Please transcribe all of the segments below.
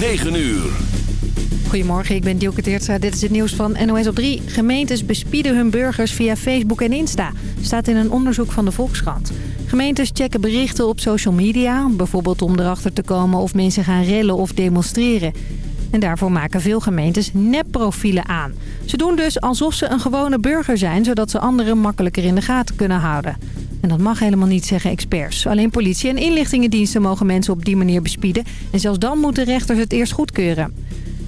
9 uur. Goedemorgen, ik ben Dielke Teertstra. Dit is het nieuws van NOS op 3. Gemeentes bespieden hun burgers via Facebook en Insta. Staat in een onderzoek van de Volkskrant. Gemeentes checken berichten op social media. Bijvoorbeeld om erachter te komen of mensen gaan rellen of demonstreren. En daarvoor maken veel gemeentes nepprofielen aan. Ze doen dus alsof ze een gewone burger zijn... zodat ze anderen makkelijker in de gaten kunnen houden. En dat mag helemaal niet, zeggen experts. Alleen politie en inlichtingendiensten mogen mensen op die manier bespieden. En zelfs dan moeten rechters het eerst goedkeuren.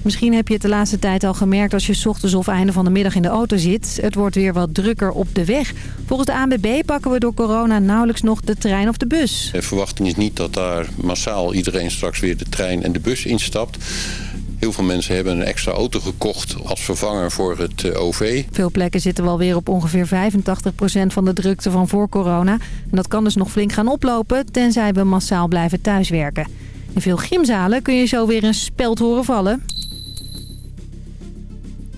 Misschien heb je het de laatste tijd al gemerkt als je ochtends of einde van de middag in de auto zit. Het wordt weer wat drukker op de weg. Volgens de ANWB pakken we door corona nauwelijks nog de trein of de bus. De verwachting is niet dat daar massaal iedereen straks weer de trein en de bus instapt. Heel veel mensen hebben een extra auto gekocht als vervanger voor het eh, OV. Veel plekken zitten wel weer op ongeveer 85% van de drukte van voor corona. En dat kan dus nog flink gaan oplopen, tenzij we massaal blijven thuiswerken. In veel gymzalen kun je zo weer een speld horen vallen.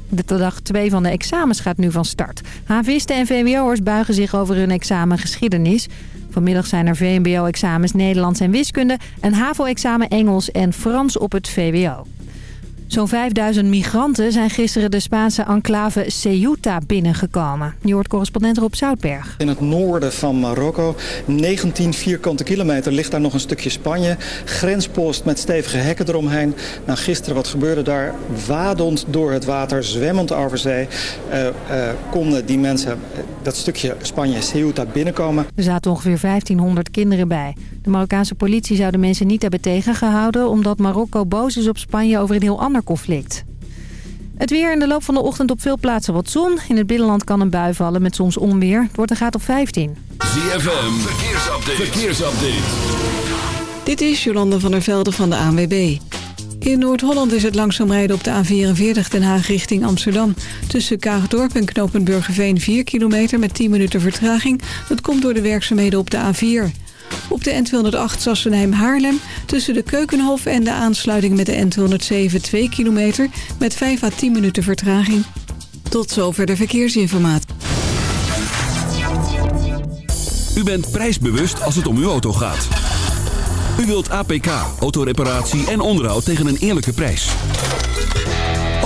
De dag 2 van de examens gaat nu van start. Havisten en VWO'ers buigen zich over hun examen geschiedenis. Vanmiddag zijn er VMBO-examens Nederlands en wiskunde... en HAVO-examen Engels en Frans op het VWO. Zo'n 5000 migranten zijn gisteren de Spaanse enclave Ceuta binnengekomen. Je hoort correspondent Rob Zoutberg. In het noorden van Marokko, 19 vierkante kilometer, ligt daar nog een stukje Spanje. Grenspost met stevige hekken eromheen. Nou, gisteren, wat gebeurde daar? Wadend door het water, zwemmend over zee, uh, uh, konden die mensen uh, dat stukje Spanje, Ceuta, binnenkomen. Er zaten ongeveer 1500 kinderen bij. De Marokkaanse politie zou de mensen niet hebben tegengehouden... omdat Marokko boos is op Spanje over een heel ander conflict. Het weer in de loop van de ochtend op veel plaatsen wat zon. In het binnenland kan een bui vallen met soms onweer. Het wordt een graad op 15. ZFM, verkeersupdate. verkeersupdate. Dit is Jolande van der Velde van de ANWB. In Noord-Holland is het langzaam rijden op de A44 Den Haag richting Amsterdam. Tussen Kaagdorp en Knopenburgerveen 4 kilometer met 10 minuten vertraging. Dat komt door de werkzaamheden op de A4. Op de N208 Sassenheim-Haarlem tussen de Keukenhof en de aansluiting met de N207 2 kilometer met 5 à 10 minuten vertraging. Tot zover de verkeersinformatie. U bent prijsbewust als het om uw auto gaat. U wilt APK, autoreparatie en onderhoud tegen een eerlijke prijs.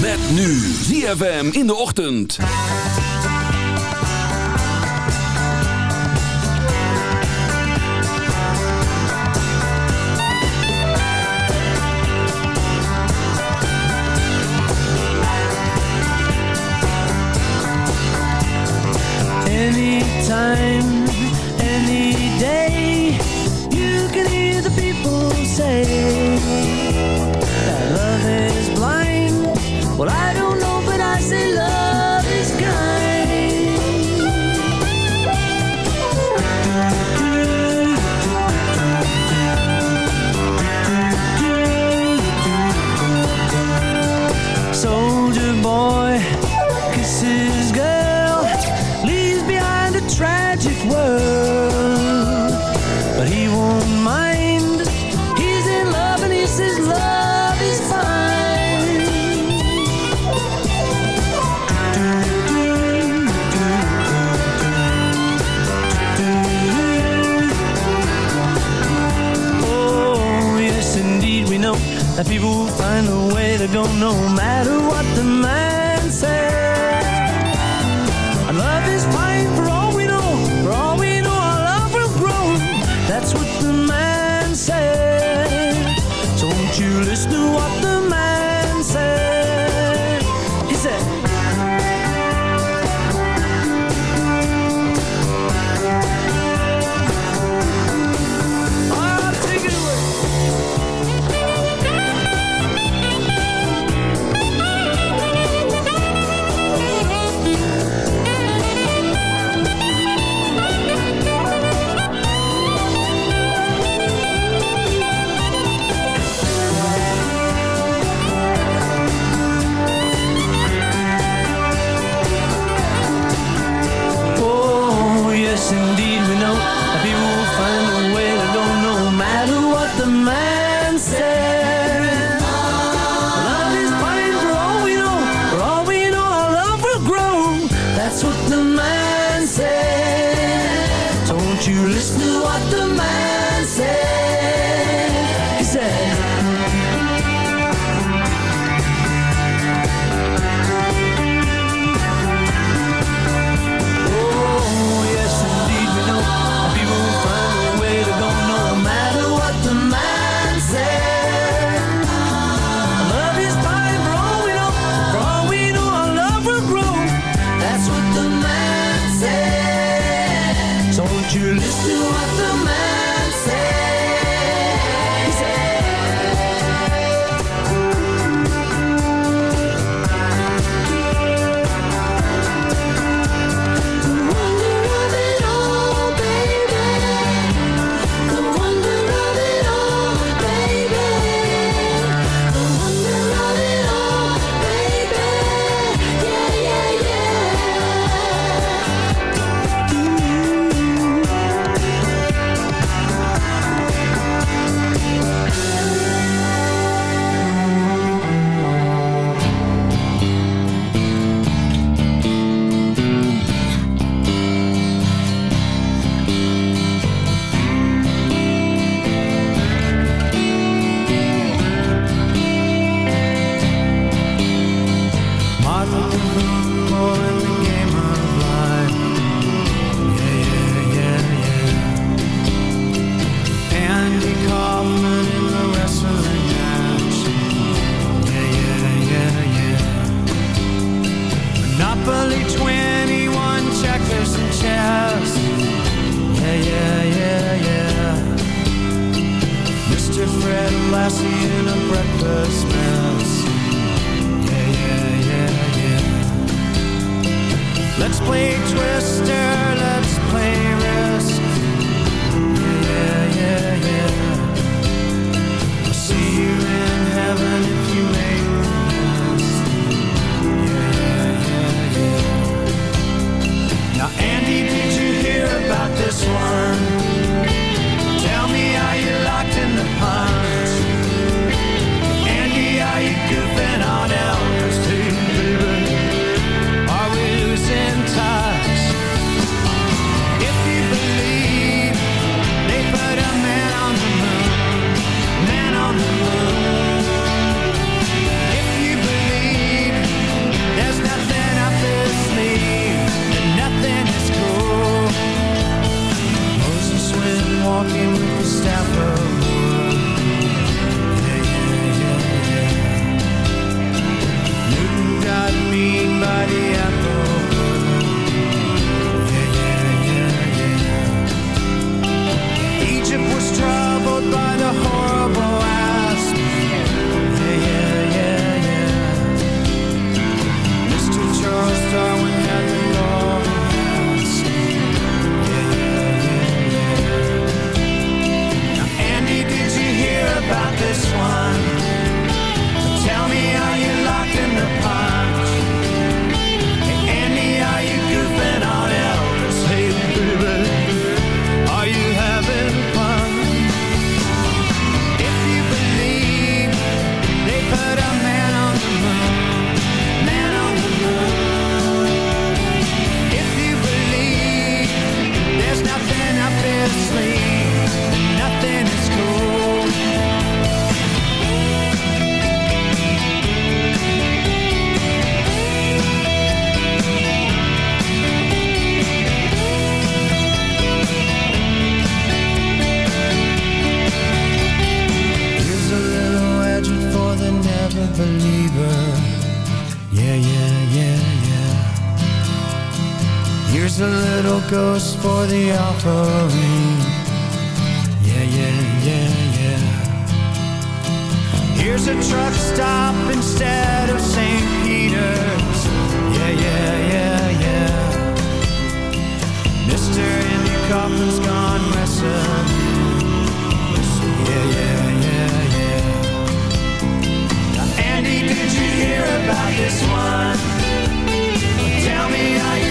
Met nu ZFM in de ochtend. Anytime, kisses girl, leaves behind a tragic world, but he won't mind. He's in love and he says love is fine. Oh, yes, indeed, we know that people will find a way to go no matter what believer. Yeah, yeah, yeah, yeah. Here's a little ghost for the offering. Yeah, yeah, yeah, yeah. Here's a truck stop instead of St. Peter's. Yeah, yeah, yeah, yeah. Mr. Andy Kaufman's gone messing. Yeah, yeah, yeah, yeah did you hear about this one? Tell me, are you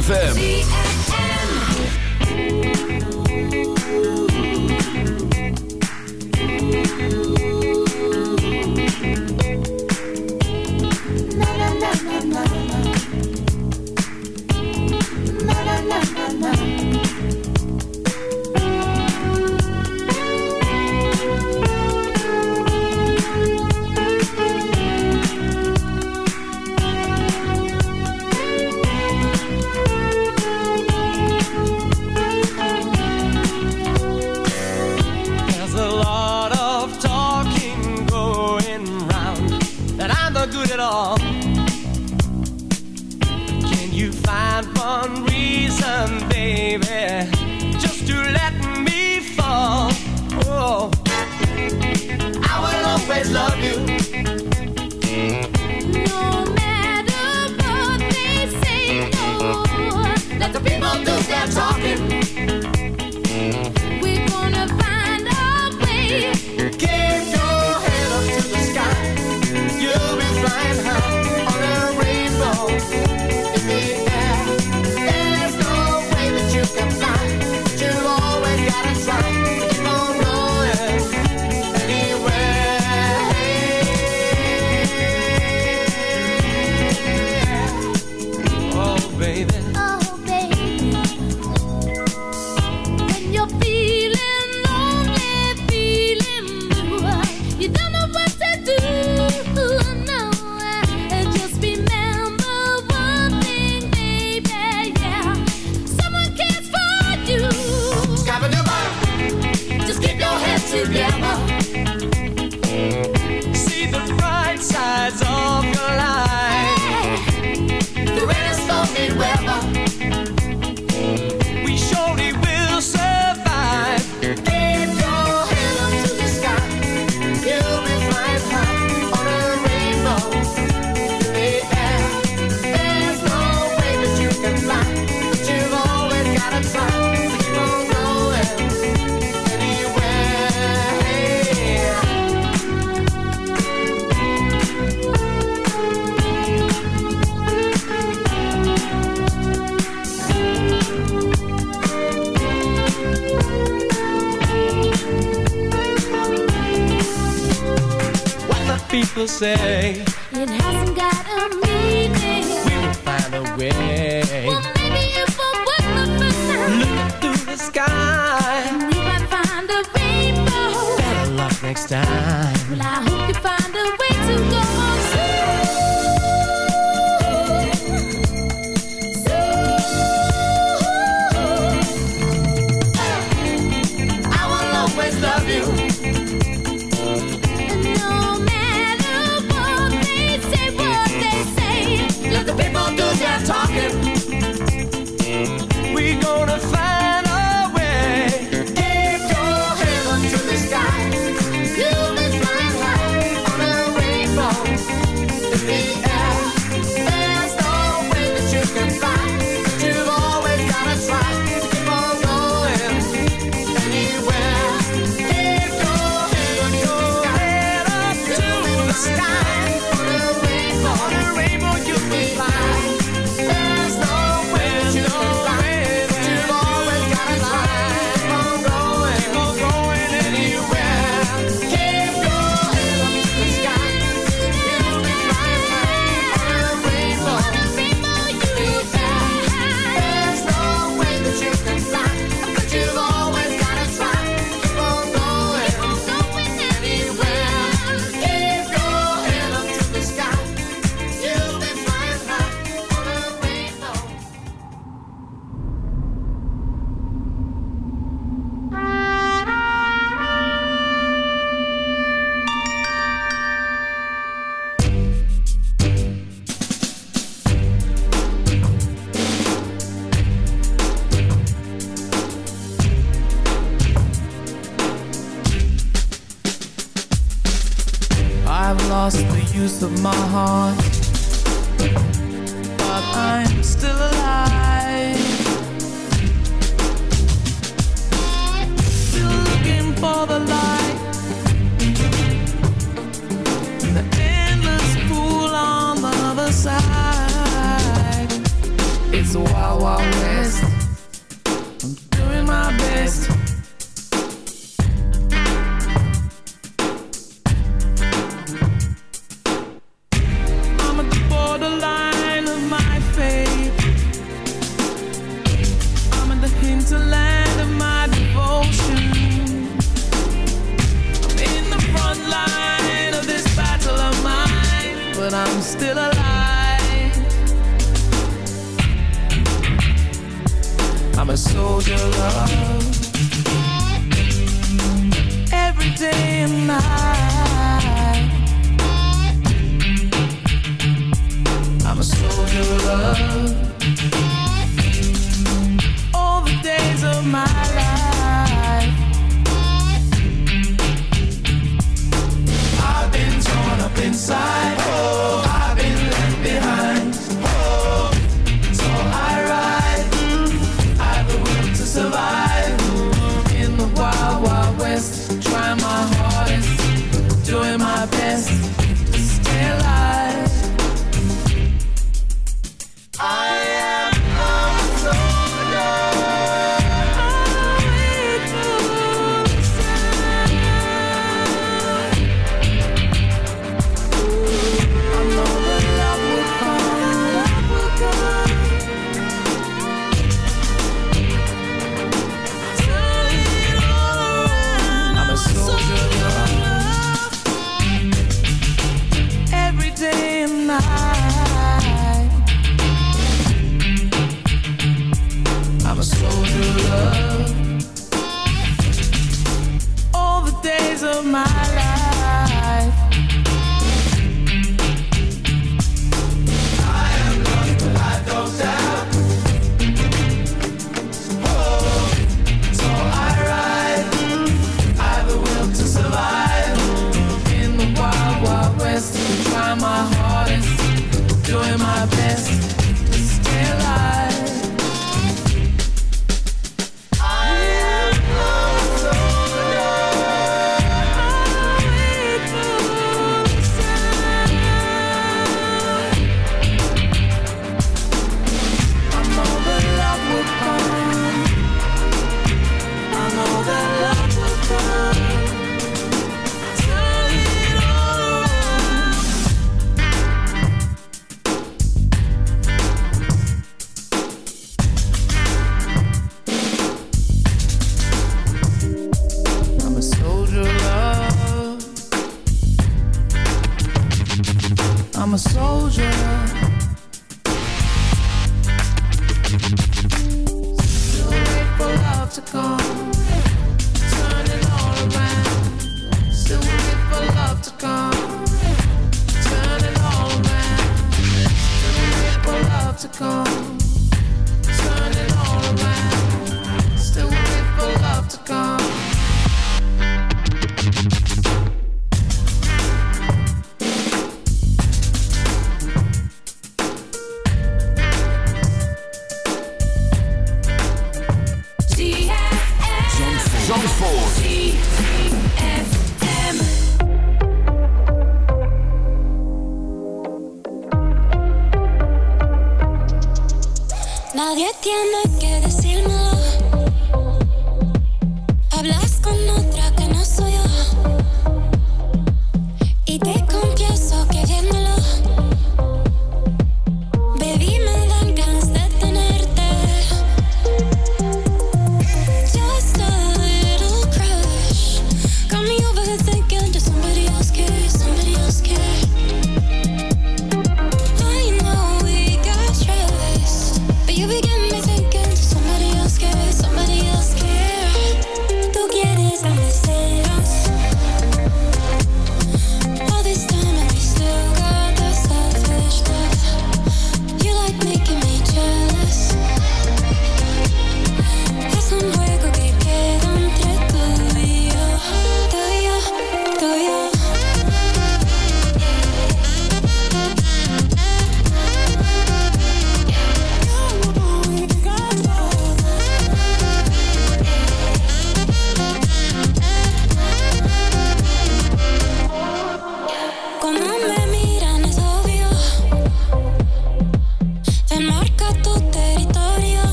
ZFM.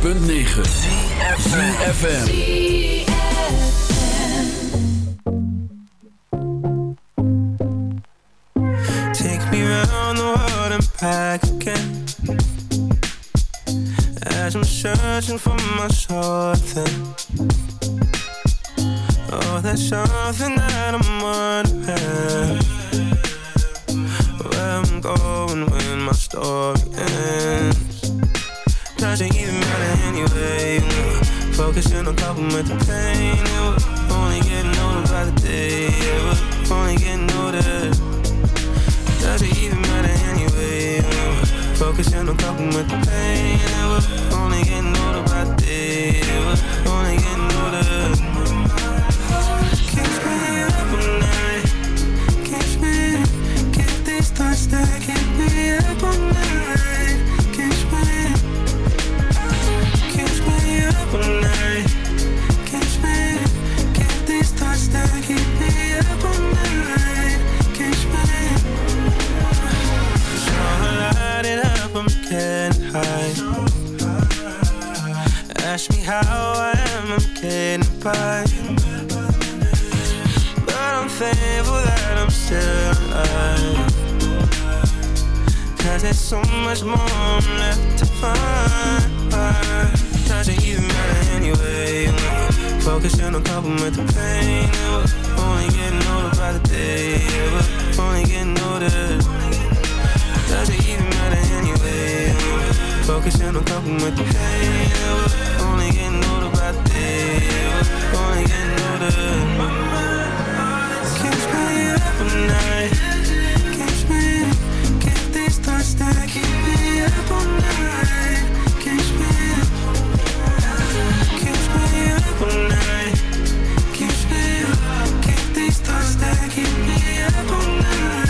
106.9 FM. Take me round the world and back again. As I'm searching for my something Oh, there's something that I'm wondering. Where I'm going when my story ends. Doesn't even anyway Focusing on coping with the pain yeah, We're only getting older by the day yeah, We're only getting older doesn't even matter anyway. Focusing on coping with the pain. We're only getting older by the day. We're only getting older. Keeps me up all night. Keeps me, keep these thoughts that keep me up all night. Ask me how I am, I'm getting by. But I'm thankful that I'm still alive. Cause there's so much more left to find. Anyway. With the pain. The day. We're only getting older. Doesn't even matter anyway. Focusing on coping with the pain. We're only getting older by the day. We're only getting older. Keeps me up all night. Keeps me, keep these thoughts that keep me up all night. Up all night.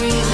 me.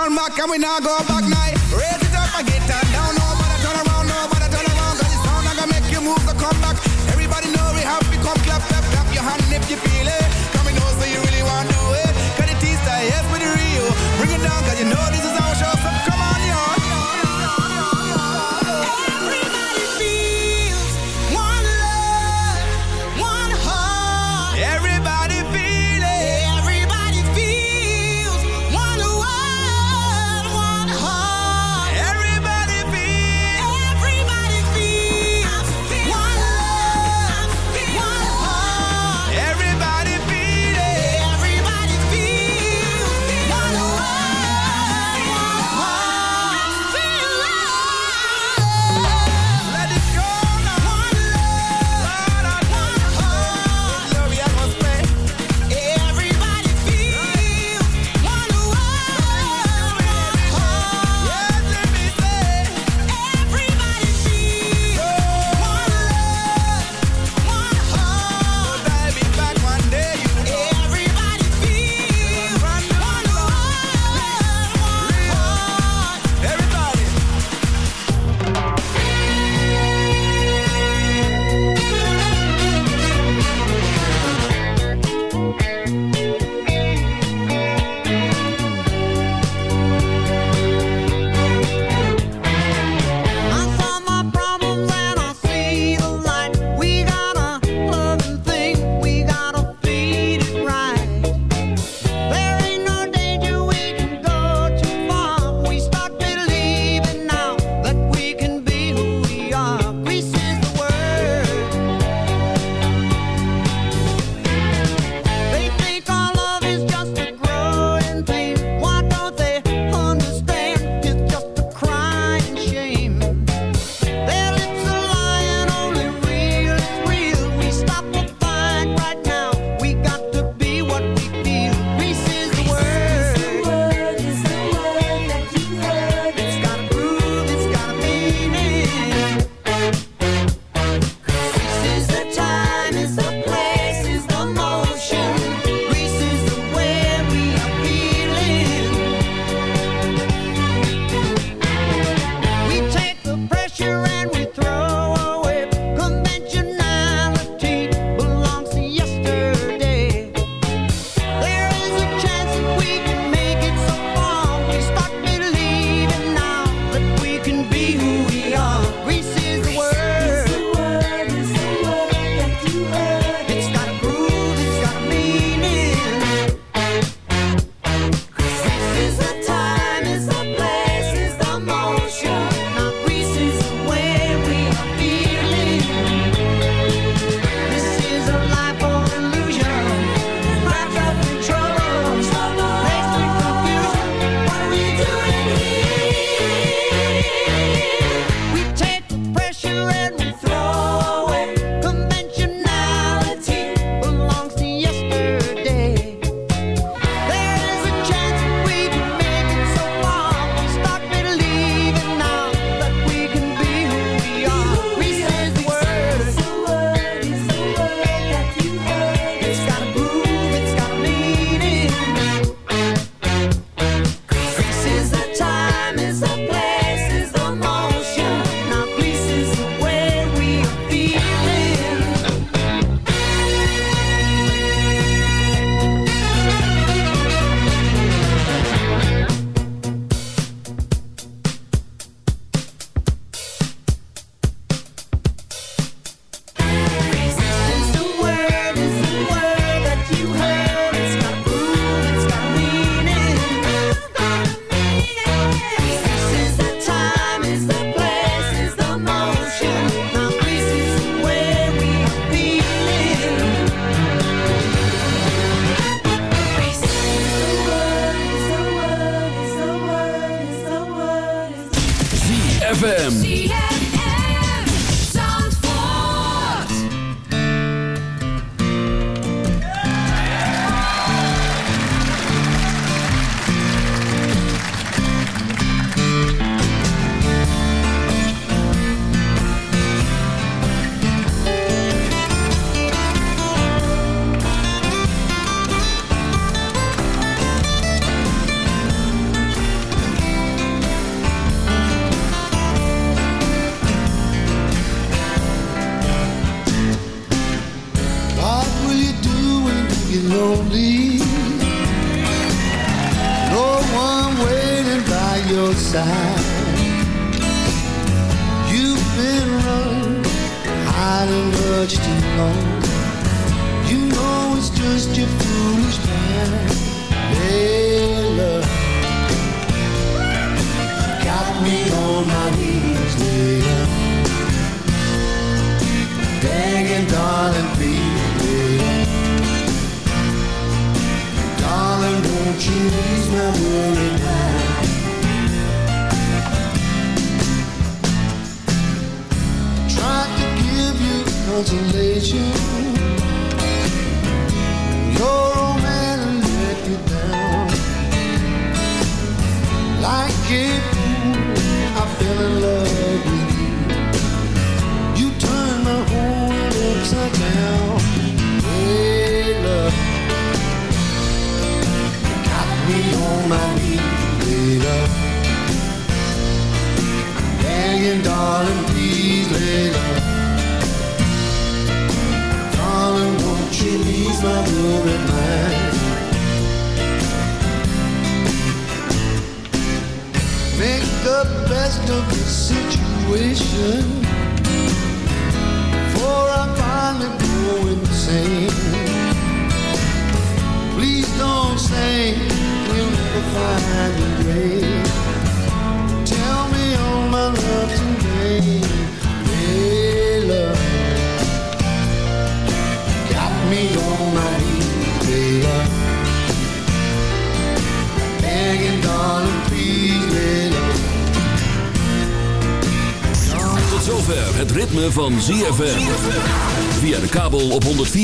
turn back and we not go back night. Raise it up and get down. down. Nobody turn around, nobody turn around. Cause it's sound I gonna make you move the comeback. Everybody know we have to come clap, clap, clap your hand if you feel it. just you